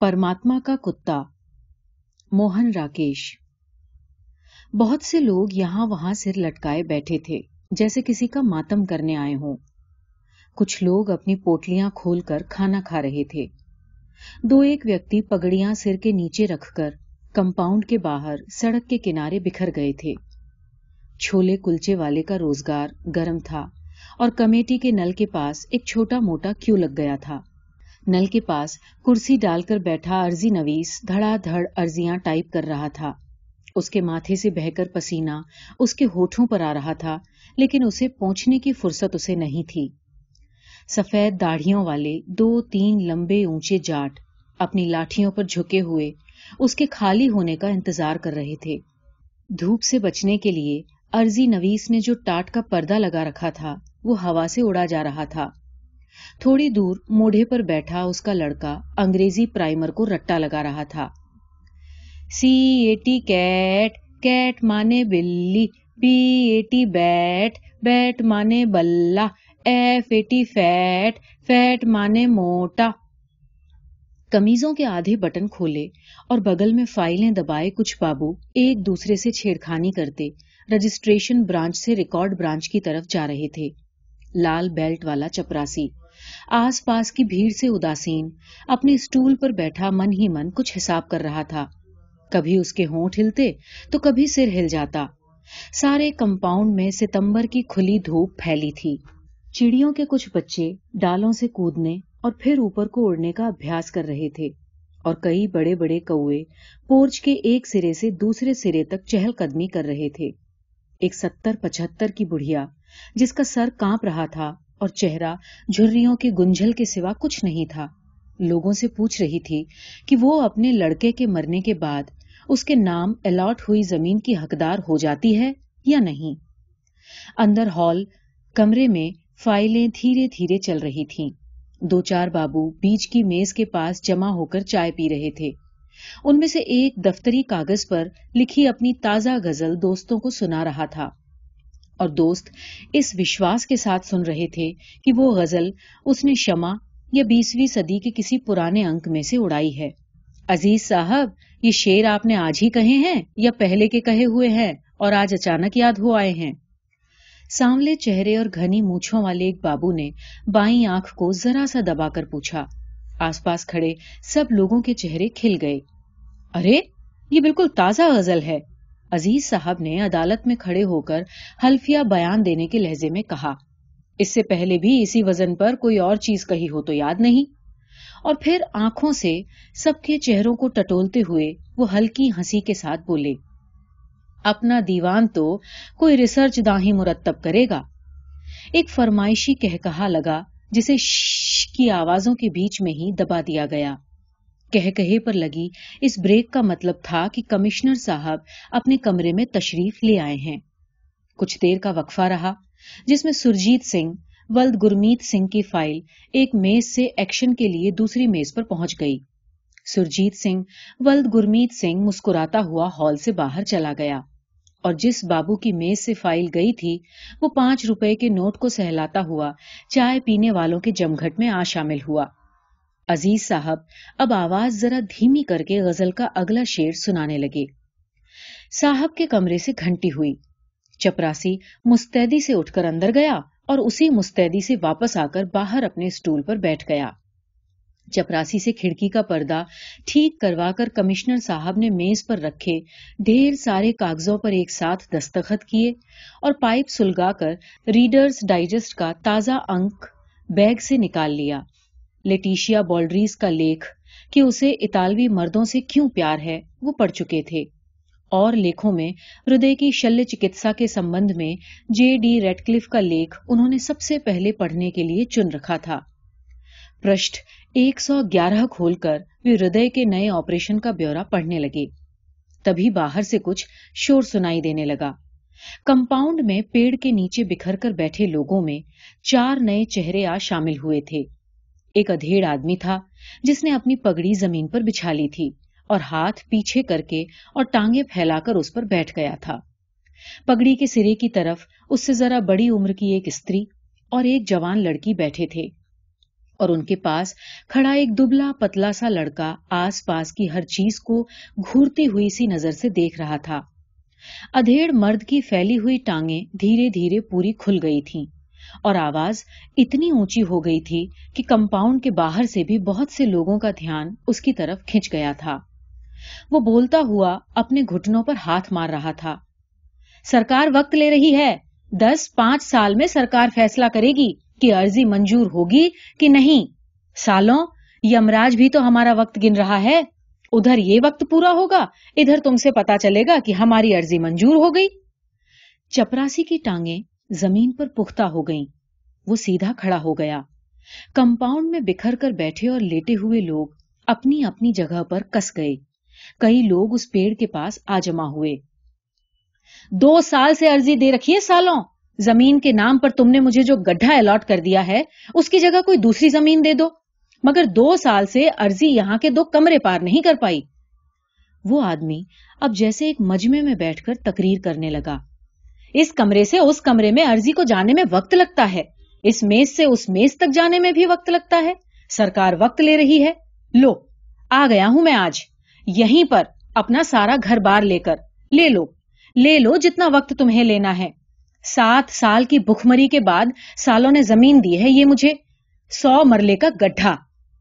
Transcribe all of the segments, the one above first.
परमात्मा का कुत्ता। मोहन राकेश। बहुत से लोग यहाँ वहाँ सिर लटकाए बैठे थे, जैसे किसी का मातम करने आए हों। कुछ लोग अपनी पोटलियाँ खोलकर खाना खा रहे थे। दो एक व्यक्ति पगड़ियाँ सिर के नीचे रखकर कंपाउंड के बाहर सड़क के किनारे बिखर गए थे। छोले कुलचे वाले का रोज़गार गर्म था और कमेटी के नल के पास एक छोटा मोटा क्यू लग गया था। नल के पास कुर्सी डालकर बैठा अर्जी नवीस धड़ाधड़ अर्जियाँ टाइप कर रहा था। उसके माथे से बहकर पसीना उसके होठों पर आ रहा था, लेकिन उसे पहुँचने की फुर्सत उसे नहीं थी। सफ़ेद दाढ़ियों वाले दो तीन लंबे ऊँचे जाट अपनी लाठियों पर झुके हुए उसके खाली होने का इंतज़ार कर रहे थे। धूप से बचने के लिए अर्जी नवीस ने जो टाट का पर्दा लगा रखा था, वो हवा से उड़ा जा रहा था। थोड़ी दूर मोढ़े पर बैठा उसका लड़का अंग्रेज़ी प्राइमर को रट्टा लगा रहा था। सी एटी कैट कैट माने बिल्ली बी एटी बैट बैट माने बल्ला एफ़ एटी फैट फैट माने मोटा। कमीजों के आधे बटन खोले और बगल में फाइलें दबाए कुछ बाबू एक दूसरे से छेड़खानी करते, रजिस्ट्रेशन ब्रांच से रिकॉर्ड ब्रांच की तरफ़ जा रहे थे। लाल बेल्ट वाला चपरासी। आसपास की भीड़ से उदासीन, अपने स्टूल पर बैठा मन ही मन कुछ हिसाब कर रहा था। कभी उसके होंठ हिलते तो कभी सिर हिल जाता। सारे कंपाउंड में सितंबर की खुली धूप फैली थी। चिड़ियों के कुछ बच्चे डालों से कूदने और फिर ऊपर को उड़ने का अभ्यास कर रहे थे, और कई बड़े बड़े कौए पोर्च के एक सिरे से दूसरे सिरे तक चहलकदमी कर रहे थे। एक सत्तर पचहत्तर की बुढ़िया जिसका सर काँप रहा था और चेहरा झुर्रियों के गुंझल के सिवा कुछ नहीं था। लोगों से पूछ रही थी कि वो अपने लड़के के मरने के बाद उसके नाम अलॉट हुई ज़मीन की हकदार हो जाती है या नहीं। अंदर हॉल कमरे में फाइलें धीरे धीरे चल रही थीं। दो चार बाबू बीच की मेज के पास जमा होकर चाय पी रहे थे। उनमें से एक दफ्तरी कागज़ पर लिखी अपनी ताज़ा गज़ल दोस्तों को सुना रहा था। और दोस्त इस विश्वास के साथ सुन रहे थे कि वो गज़ल उसने शमा या बीसवीं सदी के किसी पुराने अंक में से उड़ाई है। अज़ीज़ साहब, ये शेर आपने आज ही कहे हैं या पहले के कहे हुए हैं और आज अचानक याद हो आए हैं? सांवले चेहरे और घनी मूछों वाले एक बाबू ने बाई आँख को जरा सा दबाकर पूछा। आसपास खड़े सब लोगों के चेहरे खिल गए। अरे, ये बिल्कुल ताज़ा गज़ल है। अज़ीज़ साहब ने अदालत में खड़े होकर हल्फिया बयान देने के लहजे में कहा, इससे पहले भी इसी वज़न पर कोई और चीज़ कही हो तो याद नहीं। और फिर आँखों से सबके चेहरों को टटोलते हुए वो हल्की हँसी के साथ बोले, अपना दीवान तो कोई रिसर्च दाही मुरतब करेगा। एक फरमाइशी कह कहा लगा, जिसे की आवाजों के बीच में ही दबा दिया गया। कह कहे पर लगी, इस ब्रेक का मतलब था कि कमिश्नर साहब अपने कमरे में तशरीफ़ ले आए हैं। कुछ देर का वक्फा रहा, जिसमें सुरजीत सिंह, वल्द गुरमीत सिंह की फ़ाइल एक मेज से एक्शन के लिए दूसरी मेज पर पहुँच गई। सुरजीत सिंह, वल्द गुरमीत सिंह मुस्कुराता हुआ हॉल से बाहर चला गया और जिस बाबू की मेज से फ़ाइल गई थी, वो पाँच रुपए के नोट को सहलाता हुआ चाय पीने वालों के जमघट में आ शामिल हुआ। अज़ीज़ साहब अब आवाज़ जरा धीमी करके गज़ल का अगला शेर सुनाने लगे। साहब के कमरे से घंटी हुई। चपरासी मुस्तैदी से उठकर अंदर गया और उसी मुस्तैदी से वापस आकर बाहर अपने स्टूल पर बैठ गया। चपरासी से खिड़की का पर्दा ठीक करवाकर कमिश्नर साहब ने मेज पर रखे, ढेर सारे कागजों पर एक साथ दस्तखत किए और पाइप सुलगाकर रीडर्स डाइजेस्ट का ताज़ा अंक बैग से निकाल लिया। लेटिशिया बॉल्ड्रीज का लेख कि उसे इतालवी मर्दों से क्यों प्यार है, वो पढ़ चुके थे। और लेखों में हृदय की शल्य चिकित्सा के संबंध में जे डी रेडक्लिफ का लेख उन्होंने सबसे पहले पढ़ने के लिए चुन रखा था। पृष्ठ 111 खोलकर वे हृदय के नए ऑपरेशन का ब्यौरा पढ़ने लगे। तभी बाहर से कुछ शोर सुनाई देने लगा। कंपाउंड में पेड़ के नीचे बिखर कर बैठे लोगों में चार नए चेहरे आ शामिल हुए थे। एक अधेड़ आदमी था, जिसने अपनी पगड़ी ज़मीन पर बिछा ली थी और हाथ पीछे करके और टांगे फैलाकर उस पर बैठ गया था। पगड़ी के सिरे की तरफ़ उससे जरा बड़ी उम्र की एक स्त्री और एक जवान लड़की बैठे थे और उनके पास खड़ा एक दुबला पतला सा लड़का आसपास की हर चीज़ को घूरती हुई सी नज़र से देख रहा था। अधेड़ मर्द की फैली हुई टांगे धीरे धीरे पूरी खुल गई थीं। और आवाज़ इतनी ऊँची हो गई थी कि कंपाउंड के बाहर से भी बहुत से लोगों का ध्यान उसकी तरफ़ खिंच गया था। वो बोलता हुआ अपने घुटनों पर हाथ मार रहा था। सरकार वक्त ले रही है। दस पाँच साल में सरकार फैसला करेगी कि अर्जी मंजूर होगी कि नहीं। सालों, यमराज भी तो हमारा वक्त गिन रहा है। उधर ये वक्त पूरा होगा। इधर तुमसे पता चलेगा कि हमारी अर्जी मंजूर हो गई। चपरासी की टांगे ज़मीन पर पुख्ता हो गईं। वो सीधा खड़ा हो गया। कंपाउंड में बिखर कर बैठे और लेटे हुए लोग अपनी अपनी जगह पर कस गए। कई लोग उस पेड़ के पास आ जमा हुए। दो साल से अर्जी दे रखी है सालों। ज़मीन के नाम पर तुमने मुझे जो गड्ढा अलॉट कर दिया है, उसकी जगह कोई दूसरी ज़मीन दे दो। मगर दो साल से अर्जी यहाँ के दो कमरे पार नहीं कर पाई। वो आदमी अब जैसे एक मजमे में बैठकर तकरीर करने लगा। इस कमरे से उस कमरे में अर्जी को जाने में वक्त लगता है। इस मेज से उस मेज तक जाने में भी वक्त लगता है। सरकार वक्त ले रही है। लो, आ गया हूँ मैं आज। यहीं पर अपना सारा घर बार लेकर। ले लो ले लो जितना वक्त तुम्हें लेना है। सात साल की भुखमरी के बाद सालों ने ज़मीन दी है ये मुझे। सौ मरले का गड्ढा।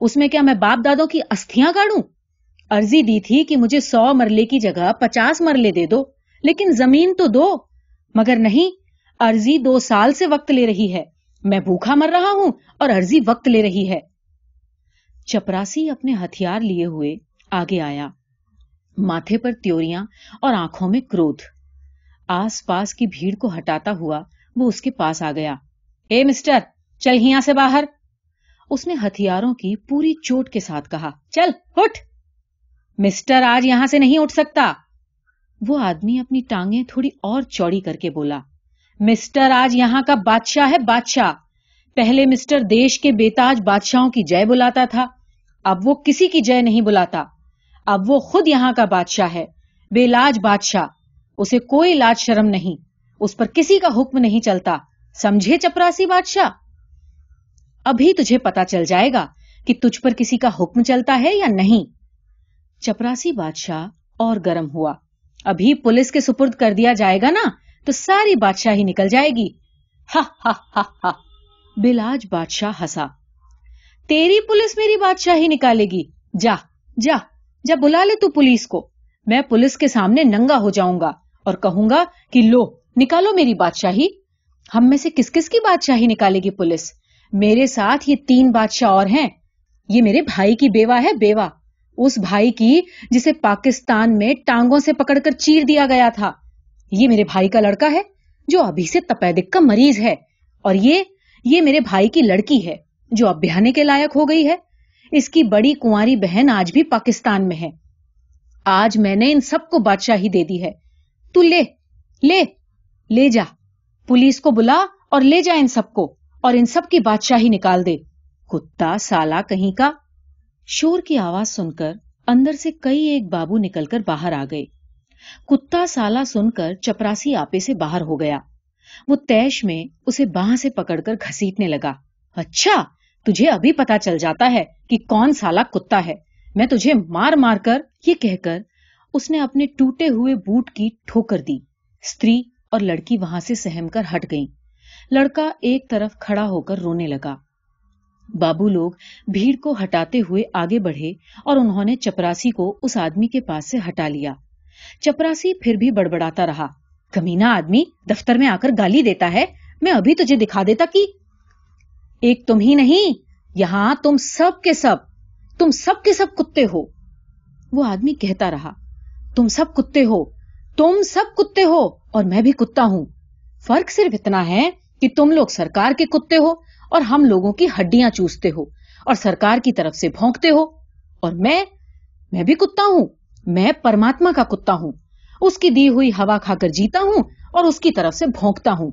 उसमें क्या मैं बाप दादों की अस्थियाँ काढ़ू अर्जी दी थी कि मुझे सौ मरले की जगह पचास मरले दे दो, लेकिन ज़मीन तो दो। मगर नहीं, अर्जी दो साल से वक्त ले रही है। मैं भूखा मर रहा हूँ और अर्जी वक्त ले रही है। चपरासी अपने हथियार लिए हुए आगे आया। माथे पर त्योरियाँ और आँखों में क्रोध। आसपास की भीड़ को हटाता हुआ वो उसके पास आ गया। ए, मिस्टर, चल यहाँ से बाहर। उसने हथियारों की पूरी चोट के साथ कहा, चल, उठ। मिस्टर आज यहाँ से नहीं उठ सकता। वो आदमी अपनी टांगे थोड़ी और चौड़ी करके बोला, मिस्टर, आज यहाँ का बादशाह है बादशाह। पहले मिस्टर देश के बेताज बादशाहों की जय बुलाता था, अब वो किसी की जय नहीं बुलाता। अब वो खुद यहाँ का बादशाह है, बेलाज बादशाह। उसे कोई लाज शर्म नहीं, उस पर किसी का हुक्म नहीं चलता। समझे चपरासी बादशाह? अभी तुझे पता चल जाएगा कि तुझ पर किसी का हुक्म चलता है या नहीं। चपरासी बादशाह और गर्म हुआ। अभी पुलिस के सुपुर्द कर दिया जाएगा ना तो सारी बादशाही निकल जाएगी। हा हा हा हा। बिलाज बादशाह हंसा। तेरी पुलिस मेरी बादशाही निकालेगी। जा जा जा बुला ले तू पुलिस को। मैं पुलिस के सामने नंगा हो जाऊँगा और कहूँगा कि लो, निकालो मेरी बादशाही। हम में से किस किस की बादशाही निकालेगी पुलिस? मेरे साथ ये तीन बादशाह और हैं। ये मेरे भाई की बेवा है, बेवा। उस भाई की, जिसे पाकिस्तान में टांगों से पकड़कर चीर दिया गया था। ये मेरे भाई का लड़का है, जो अभी से तपेदिक का मरीज़ है। और ये ये मेरे भाई की लड़की है, जो अब ब्याहने के लायक हो गई है। इसकी बड़ी कुंवारी बहन आज भी पाकिस्तान में है। आज मैंने इन सबको बादशाही दे दी है। तू ले ले ले जा। पुलिस को बुला और ले जा इन सबको, और इन सब की बादशाही निकाल दे। कुत्ता, साला कहीं का शोर की आवाज़ सुनकर अंदर से कई एक बाबू निकलकर बाहर आ गए। कुत्ता साला सुनकर चपरासी आपे से बाहर हो गया। वो तैश में उसे बाह से पकड़कर घसीटने लगा। अच्छा तुझे अभी पता चल जाता है कि कौन साला कुत्ता है। मैं तुझे मार मार कर ये कहकर उसने अपने टूटे हुए बूट की ठोकर दी। स्त्री और लड़की वहाँ से सहमकर हट गईं। लड़का एक तरफ़ खड़ा होकर रोने लगा। बाबू लोग भीड़ को हटाते हुए आगे बढ़े और उन्होंने चपरासी को उस आदमी के पास से हटा लिया। चपरासी फिर भी बड़बड़ाता रहा। कमीना आदमी, दफ्तर में आकर गाली देता है। मैं अभी तुझे दिखा देता कि एक तुम ही नहीं, यहाँ तुम सब के सब, तुम सब के सब कुत्ते हो। वो आदमी कहता रहा, तुम सब कुत्ते हो, तुम सब कुत्ते हो और मैं भी कुत्ता हूँ। फ़र्क सिर्फ़ इतना है कि तुम लोग सरकार के कुत्ते हो और हम लोगों की हड्डियाँ चूसते हो और सरकार की तरफ़ से भौंकते हो। और मैं मैं भी कुत्ता हूँ। मैं परमात्मा का कुत्ता हूँ। उसकी दी हुई हवा खाकर जीता हूँ और उसकी तरफ़ से भौंकता हूँ।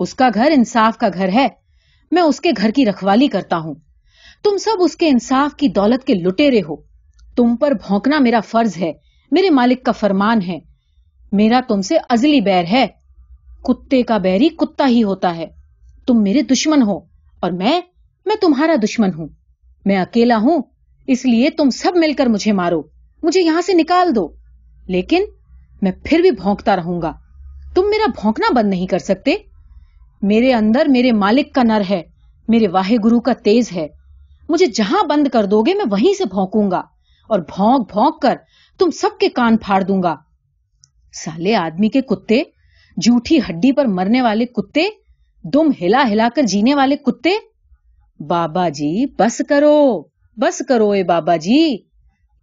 उसका घर इंसाफ का घर है। मैं उसके घर की रखवाली करता हूँ। तुम सब उसके इंसाफ की दौलत के लुटेरे हो। तुम पर भौंकना मेरा फ़र्ज़ है। मेरे मालिक का फरमान है। मेरा तुमसे अजली बैर है। कुत्ते का बैरी कुत्ता ही होता है। तुम मेरे दुश्मन हो। और मैं मैं तुम्हारा दुश्मन हूँ। मैं अकेला हूँ, इसलिए तुम सब मिलकर मुझे मारो। मुझे यहाँ से निकाल दो। लेकिन मैं फिर भी भौंकता रहूँगा। तुम मेरा भौंकना बंद नहीं कर सकते। मेरे अंदर मेरे मालिक का नर है, मेरे वाहे गुरु का तेज है। मुझे जहाँ बंद कर दोगे, मैं वहीं से भौंकूँगा। और भौंक भौंक कर तुम सबके कान फाड़ दूँगा। साले आदमी के कुत्ते, जूठी हड्डी पर मरने वाले कुत्ते दुम हिला हिलाकर जीने वाले कुत्ते? बाबा जी, बस करो बस करो ए बाबा जी।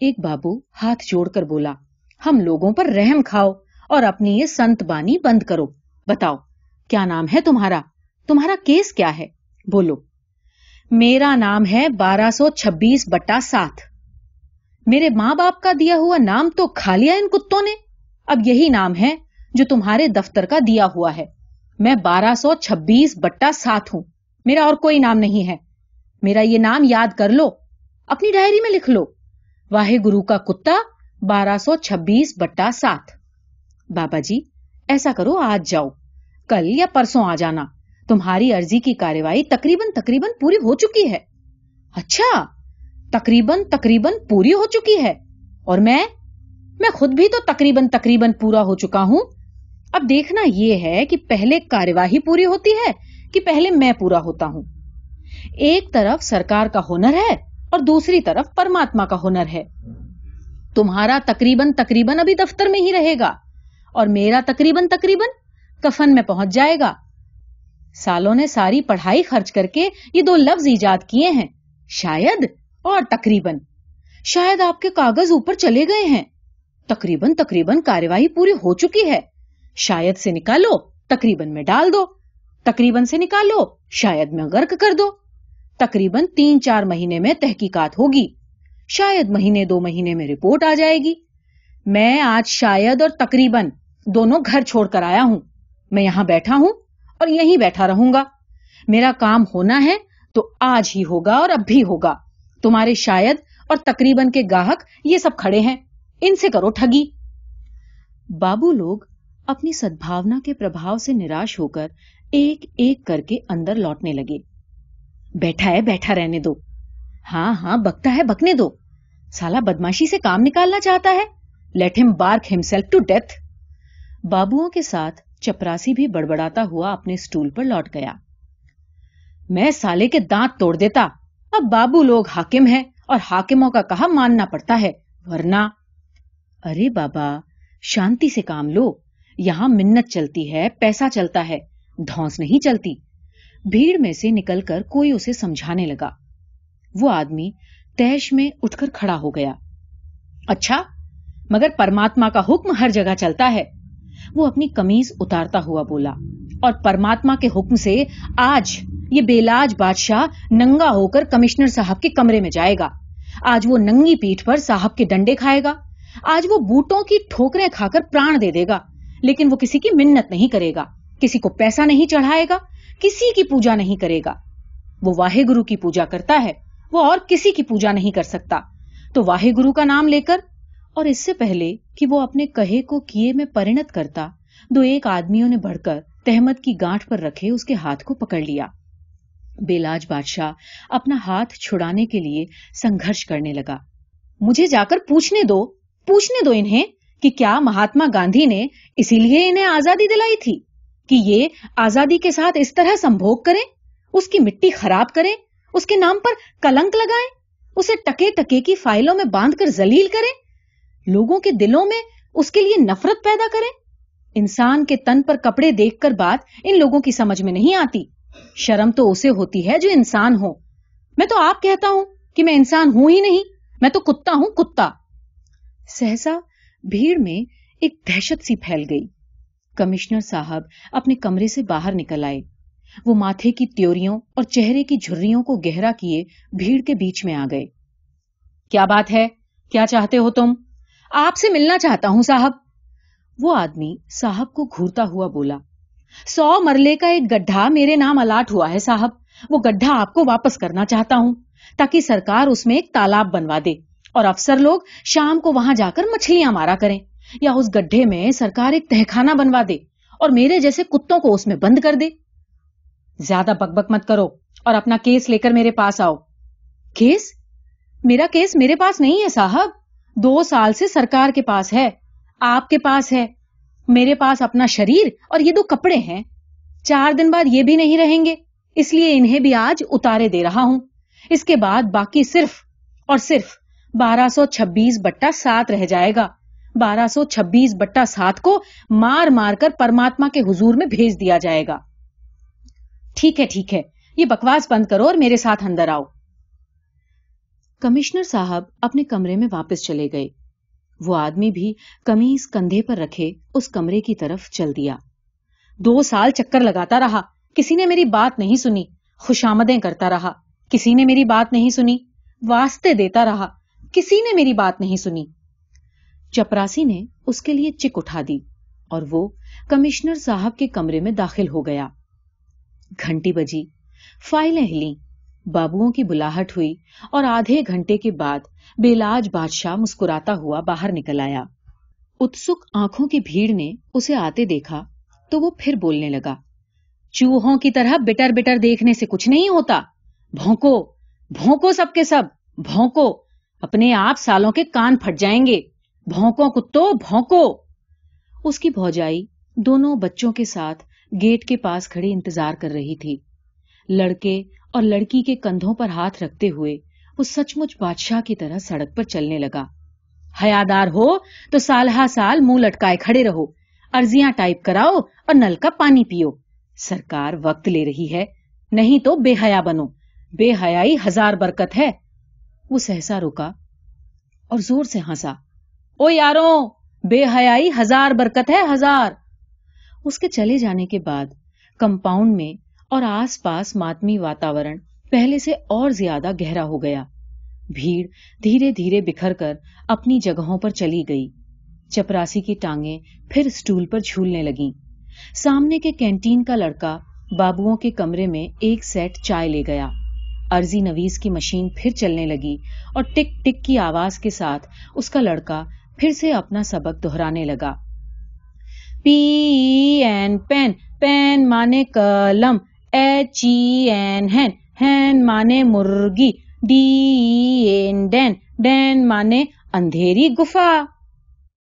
एक बाबू हाथ जोड़कर बोला, हम लोगों पर रहम खाओ और अपनी ये संत बानी बंद करो। बताओ, क्या नाम है तुम्हारा? तुम्हारा केस क्या है? बोलो, मेरा नाम है 1226 बट्टा सात। मेरे माँ बाप का दिया हुआ नाम तो खा लिया इन कुत्तों ने। अब यही नाम है जो तुम्हारे दफ्तर का दिया हुआ है। मैं 1226 बट्टा सात हूँ। मेरा और कोई नाम नहीं है। मेरा ये नाम याद कर लो। अपनी डायरी में लिख लो। वाहे गुरु का कुत्ता 1226 बट्टा सात। बाबा जी ऐसा करो, आज जाओ। कल या परसों आ जाना। तुम्हारी अर्जी की कार्यवाही तकरीबन तकरीबन पूरी हो चुकी है। अच्छा तकरीबन तकरीबन पूरी हो चुकी है। और मैं मैं खुद भी तो तकरीबन तकरीबन पूरा हो चुका हूँ। अब देखना यह है कि पहले कार्यवाही पूरी होती है कि पहले मैं पूरा होता हूँ। एक तरफ़ सरकार का हुनर है और दूसरी तरफ़ परमात्मा का हुनर है। तुम्हारा तकरीबन तकरीबन अभी दफ्तर में ही रहेगा और मेरा तकरीबन तकरीबन कफन में पहुँच जाएगा। सालों ने सारी पढ़ाई खर्च करके ये दो लफ्ज ईजाद किए हैं, शायद और तकरीबन। शायद आपके कागज़ ऊपर चले गए हैं। तकरीबन तकरीबन कार्यवाही पूरी हो चुकी है। शायद से निकालो, तकरीबन में डाल दो, तकरीबन से निकालो, शायद में गर्क कर दो। तकरीबन तीन चार महीने में तहकीकात होगी, शायद महीने दो महीने में रिपोर्ट आ जाएगी। मैं आज शायद और तकरीबन दोनों घर छोड़कर आया हूँ। मैं यहाँ बैठा हूँ और यहीं बैठा रहूँगा। मेरा काम होना है तो आज ही होगा और अब भी होगा। तुम्हारे शायद और तकरीबन के ग्राहक ये सब खड़े हैं। इनसे करो ठगी। बाबू लोग अपनी सद्भावना के प्रभाव से निराश होकर एक एक करके अंदर लौटने लगे। बैठा है, बैठा रहने दो। हाँ हाँ बकता है, बकने दो। साला बदमाशी से काम निकालना चाहता है। Let him bark himself to death बाबुओं के साथ चपरासी भी बड़बड़ाता हुआ अपने स्टूल पर लौट गया। मैं साले के दांत तोड़ देता। अब बाबू लोग हाकिम हैं और हाकिमों का कहा मानना पड़ता है, वरना। अरे बाबा, शांति से काम लो। यहाँ मिन्नत चलती है, पैसा चलता है, धौंस नहीं चलती। भीड़ में से निकलकर कोई उसे समझाने लगा। वो आदमी तैश में उठकर खड़ा हो गया। अच्छा मगर परमात्मा का हुक्म हर जगह चलता है। वो अपनी कमीज उतारता हुआ बोला, और परमात्मा के हुक्म से आज ये बेलाज बादशाह नंगा होकर कमिश्नर साहब के कमरे में जाएगा। आज वो नंगी पीठ पर साहब के डंडे खाएगा। आज वो बूटों की ठोकरें खाकर प्राण दे देगा। लेकिन वो किसी की मिन्नत नहीं करेगा, किसी को पैसा नहीं चढ़ाएगा, किसी की पूजा नहीं करेगा। वो वाहे गुरु की पूजा करता है, वो और किसी की पूजा नहीं कर सकता। तो वाहे गुरु का नाम लेकर और इससे पहले कि वो अपने कहे को किए में परिणत करता, दो एक आदमियों ने बढ़कर तहमद की गांठ पर रखे उसके हाथ को पकड़ लिया। बेलाज बादशाह अपना हाथ छुड़ाने के लिए संघर्ष करने लगा। मुझे जाकर पूछने दो पूछने दो इन्हें। कि क्या महात्मा गांधी ने इसीलिए इन्हें आज़ादी दिलाई थी कि ये आज़ादी के साथ इस तरह संभोग करें, उसकी मिट्टी खराब करें, उसके नाम पर कलंक लगाएँ, उसे टके टके की फाइलों में बांधकर जलील करें, लोगों के दिलों में उसके लिए नफरत पैदा करें। इंसान के तन पर कपड़े देखकर बात इन लोगों की समझ में नहीं आती। शर्म तो उसे होती है जो इंसान हो। मैं तो आप कहता हूँ कि मैं इंसान हूँ ही नहीं, मैं तो कुत्ता हूँ कुत्ता। सहसा भीड़ में एक दहशत सी फैल गई। कमिश्नर साहब अपने कमरे से बाहर निकल आए। वो माथे की त्योरियों और चेहरे की झुर्रियों को गहरा किए भीड़ के बीच में आ गए। क्या बात है? क्या चाहते हो तुम? आपसे मिलना चाहता हूँ, साहब। वो आदमी साहब को घूरता हुआ बोला, सौ मरले का एक गड्ढा मेरे नाम अलाट हुआ है, साहब। वो गड्ढा आपको वापस करना चाहता हूँ, ताकि सरकार उसमें एक तालाब बनवा दे। और अफसर लोग शाम को वहाँ जाकर मछलियाँ मारा करें। या उस गड्ढे में सरकार एक तहखाना बनवा दे और मेरे जैसे कुत्तों को उसमें बंद कर दे। ज़्यादा बकबक मत करो और अपना केस लेकर मेरे पास आओ। केस? मेरा केस मेरे पास नहीं है, साहब। दो साल से सरकार के पास है, आपके पास है। मेरे पास अपना शरीर और ये दो कपड़े हैं। चार दिन बाद ये भी नहीं रहेंगे, इसलिए इन्हें भी आज उतारे दे रहा हूँ। इसके बाद बाकी सिर्फ़ और सिर्फ़ 1226 बट्टा सात रह जाएगा। 1226 बट्टा सात को मार मार कर परमात्मा के हुजूर में भेज दिया जाएगा। ठीक है ठीक है। ये बकवास बंद करो और मेरे साथ अंदर आओ। कमिश्नर साहब अपने कमरे में वापस चले गए। वो आदमी भी कमीज कंधे पर रखे उस कमरे की तरफ़ चल दिया। दो साल चक्कर लगाता रहा। किसी ने मेरी बात नहीं सुनी। खुशामदें करता रहा। किसी ने मेरी बात नहीं सुनी। वास्ते देता रहा। किसी ने मेरी बात नहीं सुनी। चपरासी ने उसके लिए चिक उठा दी और वो कमिश्नर साहब के कमरे में दाखिल हो गया। घंटी बजी, फाइलें हिली, बाबुओं की बुलाहट हुई और आधे घंटे के बाद बेलाज बादशाह मुस्कुराता हुआ बाहर निकल आया। उत्सुक आँखों की भीड़ ने उसे आते देखा तो वो फिर बोलने लगा, चूहों की तरह बिटर बिटर देखने से कुछ नहीं होता। भौंको भौंको सबके सब, भौंको। अपने आप सालों के कान फट जाएँगे। भौंको कुत्तो, भौंको। उसकी भौजाई दोनों बच्चों के साथ गेट के पास खड़ी इंतज़ार कर रही थी। लड़के और लड़की के कंधों पर हाथ रखते हुए वो सचमुच बादशाह की तरह सड़क पर चलने लगा। हयादार हो तो साल हा साल मुँह लटकाए खड़े रहो। अर्जियाँ टाइप कराओ और नल का पानी पियो। सरकार वक्त ले रही है। नहीं तो बेहया बनो। बेहयाई हज़ार बरकत है। वो सहसा रुका और ज़ोर से हंसा। ओ यारों, बेहयाई हज़ार बरकत है, हज़ार। उसके चले जाने के बाद कंपाउंड में और आसपास मातमी वातावरण पहले से और ज़्यादा गहरा हो गया। भीड़ धीरे धीरे बिखर कर अपनी जगहों पर चली गई। चपरासी की टांगे फिर स्टूल पर झूलने लगी। सामने के कैंटीन का लड़का बाबुओं के कमरे में एक सेट चाय ले गया। अर्जी नवीस की मशीन फिर चलने लगी और टिक टिक की आवाज़ के साथ उसका लड़का फिर से अपना सबक दोहराने लगा। पी एन पेन पेन माने कलम, एच ई एन हैन हैन माने मुर्गी, डी एन डैन डैन माने अंधेरी गुफा।